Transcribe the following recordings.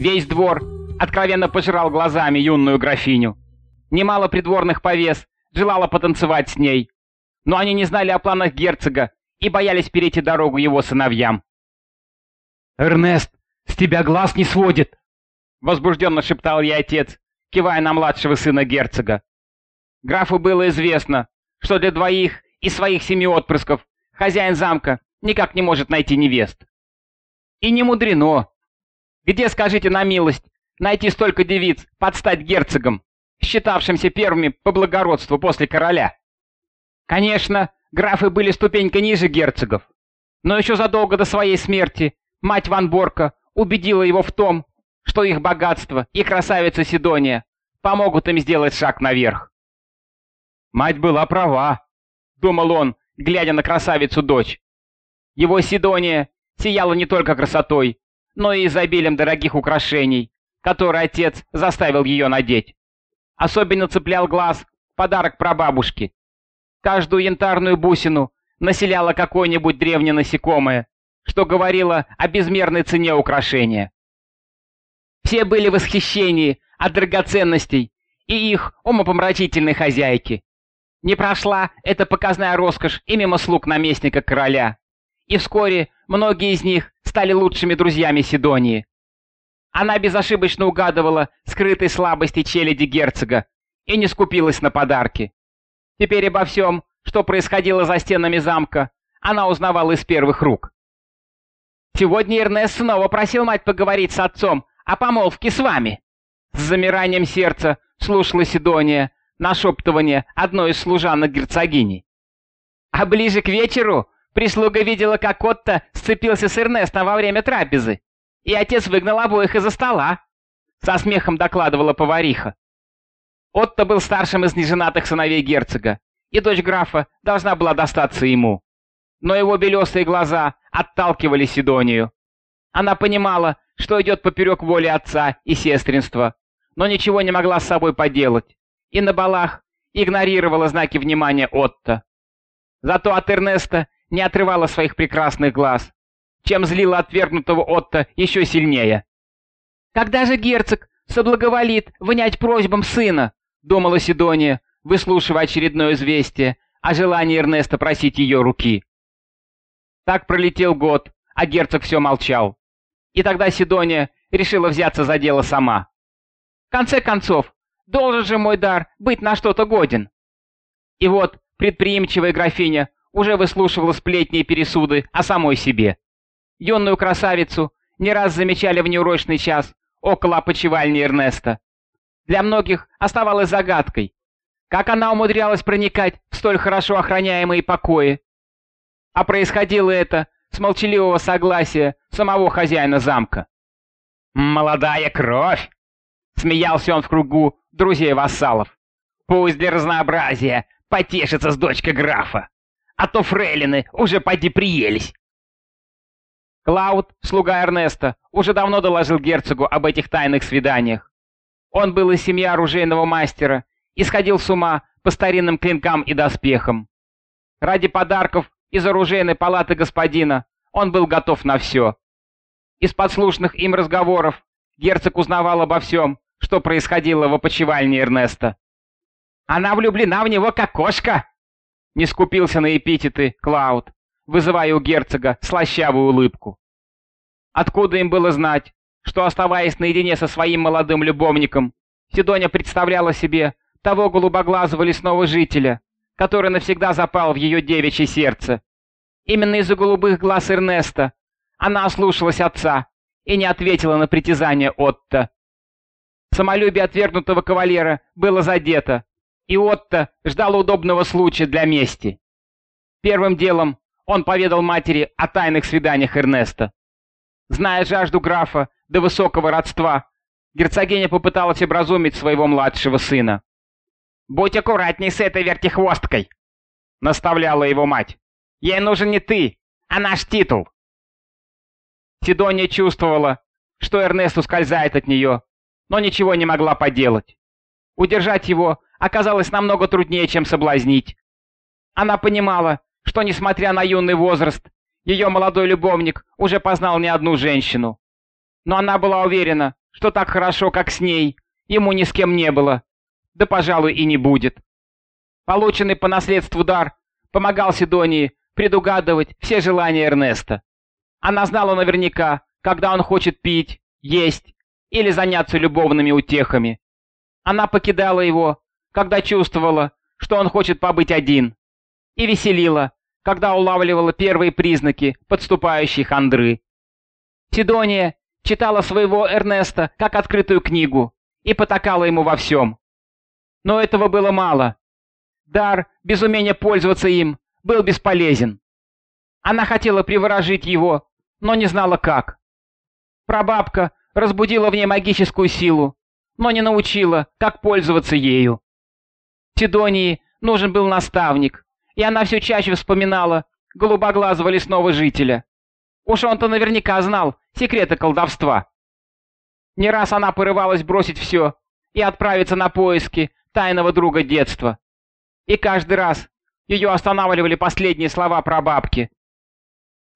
Весь двор откровенно пожирал глазами юную графиню. Немало придворных повес желало потанцевать с ней, но они не знали о планах герцога и боялись перейти дорогу его сыновьям. «Эрнест, с тебя глаз не сводит!» — возбужденно шептал я отец, кивая на младшего сына герцога. Графу было известно, что для двоих и своих семи отпрысков хозяин замка никак не может найти невест. И не мудрено. Где, скажите на милость, найти столько девиц под стать герцогом, считавшимся первыми по благородству после короля? Конечно, графы были ступенька ниже герцогов, но еще задолго до своей смерти мать Ван Борка убедила его в том, что их богатство и красавица Сидония помогут им сделать шаг наверх. «Мать была права», — думал он, глядя на красавицу-дочь. Его Сидония сияла не только красотой, но и изобилием дорогих украшений, которые отец заставил ее надеть. Особенно цеплял глаз подарок прабабушки. Каждую янтарную бусину населяло какое-нибудь древнее насекомое, что говорило о безмерной цене украшения. Все были в восхищении от драгоценностей и их умопомрачительной хозяйки. Не прошла эта показная роскошь и мимо слуг наместника короля. И вскоре многие из них стали лучшими друзьями Сидонии. Она безошибочно угадывала скрытые слабости челяди герцога и не скупилась на подарки. Теперь обо всем, что происходило за стенами замка, она узнавала из первых рук. Сегодня Эрнест снова просил мать поговорить с отцом о помолвке с вами. С замиранием сердца слушала Сидония нашептывание одной из служанок герцогини. А ближе к вечеру прислуга видела, как Отто сцепился с Эрнестом во время трапезы, и отец выгнал обоих из-за стола. Со смехом докладывала повариха. Отто был старшим из неженатых сыновей герцога, и дочь графа должна была достаться ему. Но его белесые глаза отталкивали Сидонию. Она понимала, что идет поперек воли отца и сестринства, но ничего не могла с собой поделать, и на балах игнорировала знаки внимания Отто. Зато от Эрнеста не отрывала своих прекрасных глаз, чем злила отвергнутого Отто еще сильнее. «Когда же герцог соблаговолит вынять просьбам сына?» — думала Сидония, выслушивая очередное известие о желании Эрнеста просить ее руки. Так пролетел год, а герцог все молчал. И тогда Сидония решила взяться за дело сама. В конце концов, должен же мой дар быть на что-то годен. И вот предприимчивая графиня уже выслушивала сплетни и пересуды о самой себе. Юную красавицу не раз замечали в неурочный час около опочивальни Эрнеста. Для многих оставалось загадкой, как она умудрялась проникать в столь хорошо охраняемые покои. А происходило это с молчаливого согласия самого хозяина замка. «Молодая кровь!» — смеялся он в кругу друзей-вассалов. «Пусть для разнообразия потешится с дочкой графа, а то фрейлины уже поди приелись». Клауд, слуга Эрнеста, уже давно доложил герцогу об этих тайных свиданиях. Он был из семьи оружейного мастера и сходил с ума по старинным клинкам и доспехам. Ради подарков из оружейной палаты господина он был готов на все. Из подслушных им разговоров герцог узнавал обо всем, что происходило в опочивальне Эрнеста. «Она влюблена в него, как кошка!» Не скупился на эпитеты Клауд, вызывая у герцога слащавую улыбку. Откуда им было знать, что, оставаясь наедине со своим молодым любовником, Сидоня представляла себе того голубоглазого лесного жителя, который навсегда запал в ее девичье сердце. Именно из-за голубых глаз Эрнеста она ослушалась отца и не ответила на притязание Отто. Самолюбие отвергнутого кавалера было задето, и Отто ждал удобного случая для мести. Первым делом он поведал матери о тайных свиданиях Эрнеста. Зная жажду графа до высокого родства, герцогиня попыталась образумить своего младшего сына. «Будь аккуратней с этой вертихвосткой!» — наставляла его мать. «Ей нужен не ты, а наш титул!» Сидония чувствовала, что Эрнест ускользает от нее, но ничего не могла поделать. Удержать его оказалось намного труднее, чем соблазнить. Она понимала, что, несмотря на юный возраст, ее молодой любовник уже познал не одну женщину. Но она была уверена, что так хорошо, как с ней, ему ни с кем не было, да, пожалуй, и не будет. Полученный по наследству дар помогал Сидонии предугадывать все желания Эрнеста. Она знала наверняка, когда он хочет пить, есть или заняться любовными утехами. Она покидала его, когда чувствовала, что он хочет побыть один, и веселила, когда улавливала первые признаки подступающей хандры. Сидония читала своего Эрнеста как открытую книгу и потакала ему во всем. Но этого было мало. Дар, без умения пользоваться им, был бесполезен. Она хотела приворожить его, но не знала как. Прабабка разбудила в ней магическую силу, но не научила, как пользоваться ею. Сидонии нужен был наставник, и она все чаще вспоминала голубоглазого лесного жителя. Уж он-то наверняка знал секреты колдовства. Не раз она порывалась бросить все и отправиться на поиски тайного друга детства. И каждый раз ее останавливали последние слова про бабки.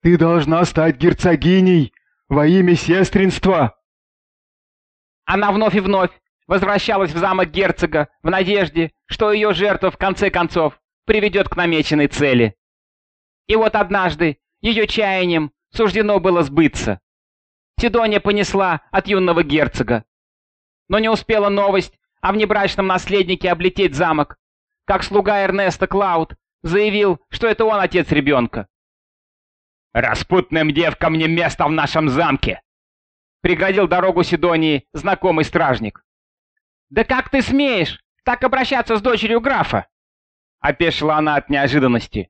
«Ты должна стать герцогиней во имя сестринства!» Она вновь и вновь возвращалась в замок герцога в надежде, что ее жертва в конце концов приведет к намеченной цели. И вот однажды ее чаянием суждено было сбыться. Сидония понесла от юного герцога. Но не успела новость о внебрачном наследнике облететь замок, как слуга Эрнеста Клауд заявил, что это он отец ребенка. «Распутным девкам не место в нашем замке!» Преградил дорогу Сидонии знакомый стражник. «Да как ты смеешь так обращаться с дочерью графа?» Опешила она от неожиданности.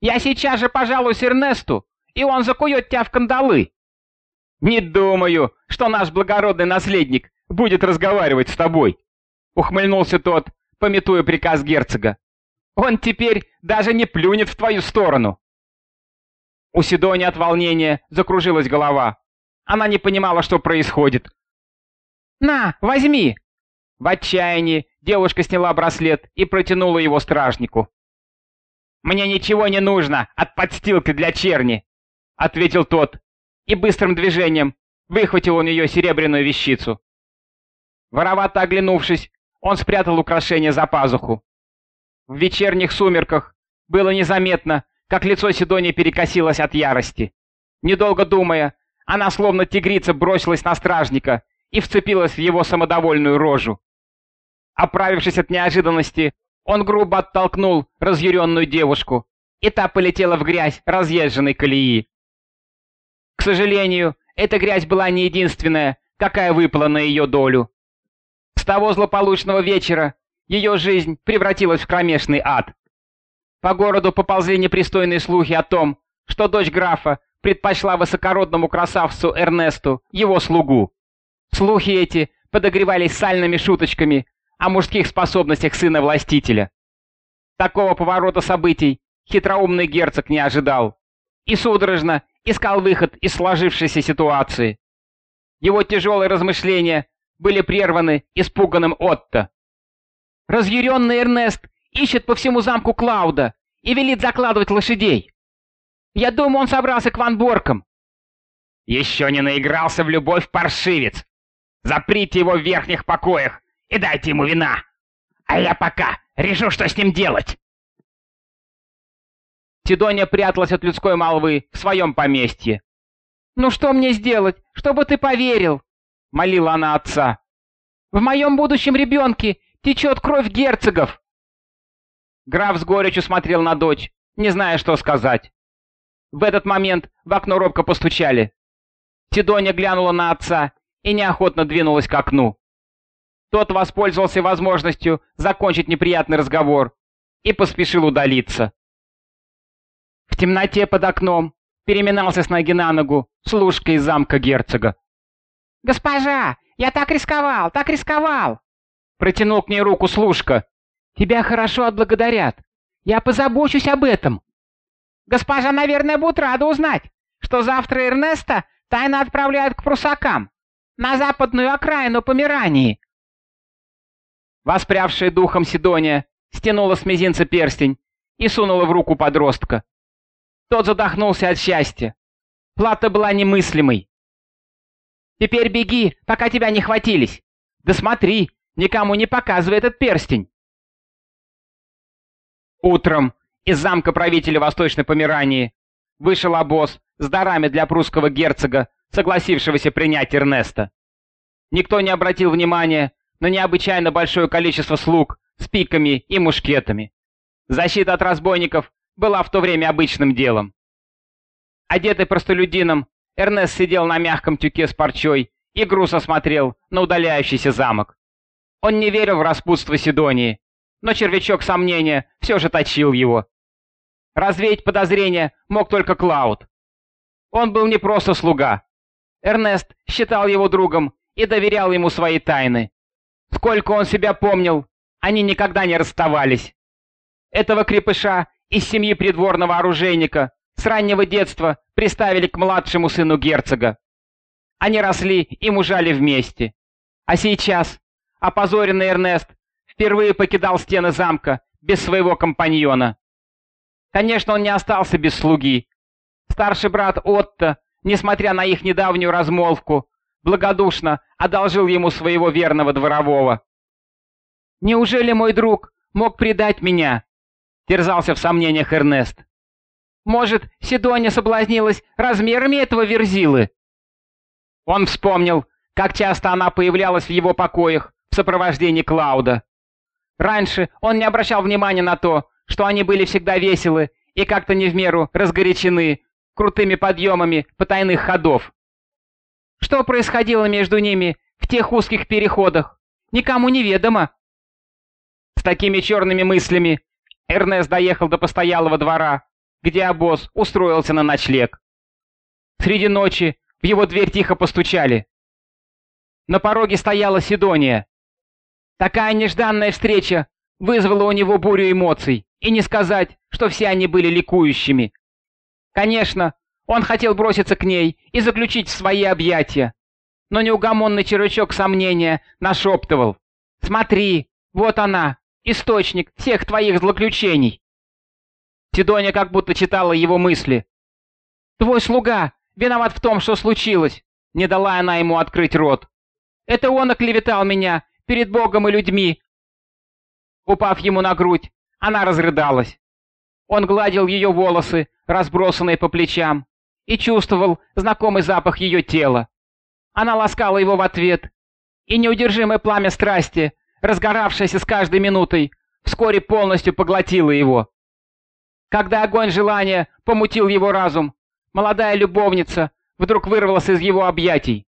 «Я сейчас же пожалуюсь Эрнесту, и он закует тебя в кандалы!» «Не думаю, что наш благородный наследник будет разговаривать с тобой!» Ухмыльнулся тот, пометуя приказ герцога. «Он теперь даже не плюнет в твою сторону!» У Сидони от волнения закружилась голова. Она не понимала, что происходит. «На, возьми!» В отчаянии девушка сняла браслет и протянула его стражнику. «Мне ничего не нужно от подстилки для черни!» — ответил тот, и быстрым движением выхватил у нее серебряную вещицу. Воровато оглянувшись, он спрятал украшение за пазуху. В вечерних сумерках было незаметно, как лицо Сидонии перекосилось от ярости. Недолго думая, она словно тигрица бросилась на стражника и вцепилась в его самодовольную рожу. Оправившись от неожиданности, он грубо оттолкнул разъяренную девушку, и та полетела в грязь разъезженной колеи. К сожалению, эта грязь была не единственная, какая выпала на ее долю. С того злополучного вечера ее жизнь превратилась в кромешный ад. По городу поползли непристойные слухи о том, что дочь графа предпочла высокородному красавцу Эрнесту его слугу. Слухи эти подогревались сальными шуточками о мужских способностях сына властителя. Такого поворота событий хитроумный герцог не ожидал и судорожно искал выход из сложившейся ситуации. Его тяжелые размышления были прерваны испуганным Отто. Разъяренный Эрнест ищет по всему замку Клауда и велит закладывать лошадей. Я думаю, он собрался к ванборкам. Еще не наигрался в любовь паршивец. Заприте его в верхних покоях и дайте ему вина. А я пока решу, что с ним делать. Тидония пряталась от людской молвы в своем поместье. «Ну что мне сделать, чтобы ты поверил?» — молила она отца. «В моем будущем ребенке течет кровь герцогов!» Граф с горечью смотрел на дочь, не зная, что сказать. В этот момент в окно робко постучали. Тидония глянула на отца и неохотно двинулась к окну. Тот воспользовался возможностью закончить неприятный разговор и поспешил удалиться. В темноте под окном переминался с ноги на ногу служка из замка герцога. «Госпожа, я так рисковал, так рисковал!» Протянул к ней руку служка. Тебя хорошо отблагодарят. Я позабочусь об этом. Госпожа, наверное, будет рада узнать, что завтра Эрнеста тайно отправляют к прусакам, на западную окраину Померании. Воспрявшая духом Сидония стянула с мизинца перстень и сунула в руку подростка. Тот задохнулся от счастья. Плата была немыслимой. Теперь беги, пока тебя не хватились. Да смотри, никому не показывай этот перстень. Утром из замка правителя Восточной Померании вышел обоз с дарами для прусского герцога, согласившегося принять Эрнеста. Никто не обратил внимания на необычайно большое количество слуг с пиками и мушкетами. Защита от разбойников была в то время обычным делом. Одетый простолюдином, Эрнест сидел на мягком тюке с парчой и грустно смотрел на удаляющийся замок. Он не верил в распутство Сидонии, но червячок сомнения все же точил его. Развеять подозрения мог только Клауд. Он был не просто слуга. Эрнест считал его другом и доверял ему свои тайны. Сколько он себя помнил, они никогда не расставались. Этого крепыша из семьи придворного оружейника с раннего детства приставили к младшему сыну герцога. Они росли и мужали вместе. А сейчас опозоренный Эрнест впервые покидал стены замка без своего компаньона. Конечно, он не остался без слуги. Старший брат Отто, несмотря на их недавнюю размолвку, благодушно одолжил ему своего верного дворового. «Неужели мой друг мог предать меня?» — терзался в сомнениях Эрнест. «Может, Сидония соблазнилась размерами этого верзилы?» Он вспомнил, как часто она появлялась в его покоях в сопровождении Клауда. Раньше он не обращал внимания на то, что они были всегда веселы и как-то не в меру разгорячены крутыми подъемами потайных ходов. Что происходило между ними в тех узких переходах, никому не ведомо. С такими черными мыслями Эрнест доехал до постоялого двора, где обоз устроился на ночлег. Среди ночи в его дверь тихо постучали. На пороге стояла Сидония. Такая нежданная встреча вызвала у него бурю эмоций, и не сказать, что все они были ликующими. Конечно, он хотел броситься к ней и заключить в свои объятия, но неугомонный червячок сомнения нашептывал. «Смотри, вот она, источник всех твоих злоключений!» Сидония как будто читала его мысли. «Твой слуга виноват в том, что случилось!» Не дала она ему открыть рот. «Это он оклеветал меня перед Богом и людьми!» Упав ему на грудь, она разрыдалась. Он гладил ее волосы, разбросанные по плечам, и чувствовал знакомый запах ее тела. Она ласкала его в ответ, и неудержимое пламя страсти, разгоравшееся с каждой минутой, вскоре полностью поглотило его. Когда огонь желания помутил его разум, молодая любовница вдруг вырвалась из его объятий.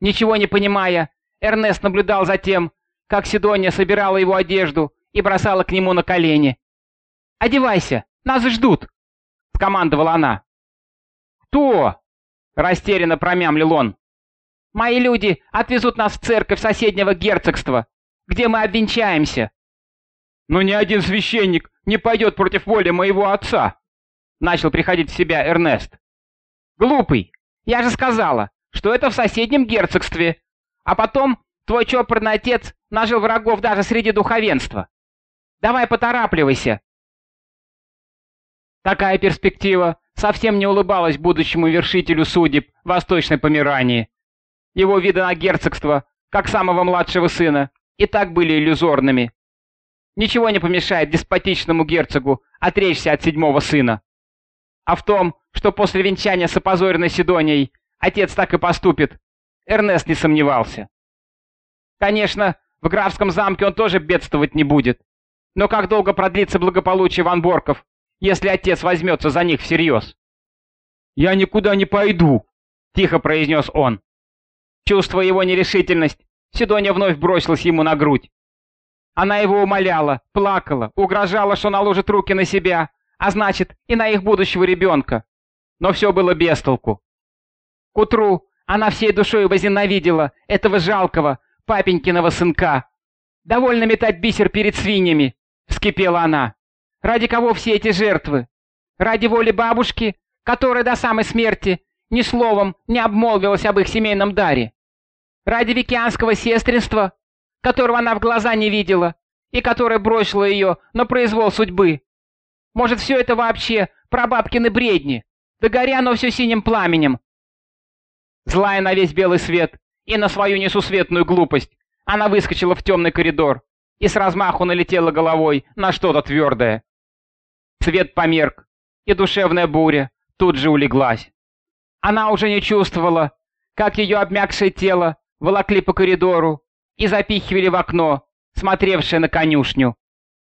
Ничего не понимая, Эрнест наблюдал за тем, как Сидония собирала его одежду и бросала к нему на колени. «Одевайся, нас ждут!» — скомандовала она. «Кто?» — растерянно промямлил он. «Мои люди отвезут нас в церковь соседнего герцогства, где мы обвенчаемся». «Но ни один священник не пойдет против воли моего отца», — начал приходить в себя Эрнест. «Глупый, я же сказала, что это в соседнем герцогстве. А потом твой чопорный отец нажил врагов даже среди духовенства. Давай поторапливайся». Такая перспектива совсем не улыбалась будущему вершителю судеб Восточной Померании. Его виды на герцогство, как самого младшего сына, и так были иллюзорными. Ничего не помешает деспотичному герцогу отречься от седьмого сына. А в том, что после венчания с опозоренной Сидонией отец так и поступит, Эрнест не сомневался. Конечно, в графском замке он тоже бедствовать не будет. Но как долго продлится благополучие Ванборков, если отец возьмется за них всерьез? «Я никуда не пойду», — тихо произнес он. Чувствуя его нерешительность, Сидония вновь бросилась ему на грудь. Она его умоляла, плакала, угрожала, что наложит руки на себя, а значит, и на их будущего ребенка. Но все было без толку. К утру она всей душой возненавидела этого жалкого, папенькиного сынка. «Довольно метать бисер перед свиньями», — вскипела она. «Ради кого все эти жертвы? Ради воли бабушки, которая до самой смерти ни словом не обмолвилась об их семейном даре? Ради викианского сестринства, которого она в глаза не видела и которое бросило ее на произвол судьбы? Может, все это вообще прабабкины бредни? Да горя оно все синим пламенем. Злая на весь белый свет и на свою несусветную глупость, она выскочила в темный коридор и с размаху налетела головой на что-то твердое. Свет померк, и душевная буря тут же улеглась. Она уже не чувствовала, как ее обмякшее тело волокли по коридору и запихивали в окно, смотревшее на конюшню.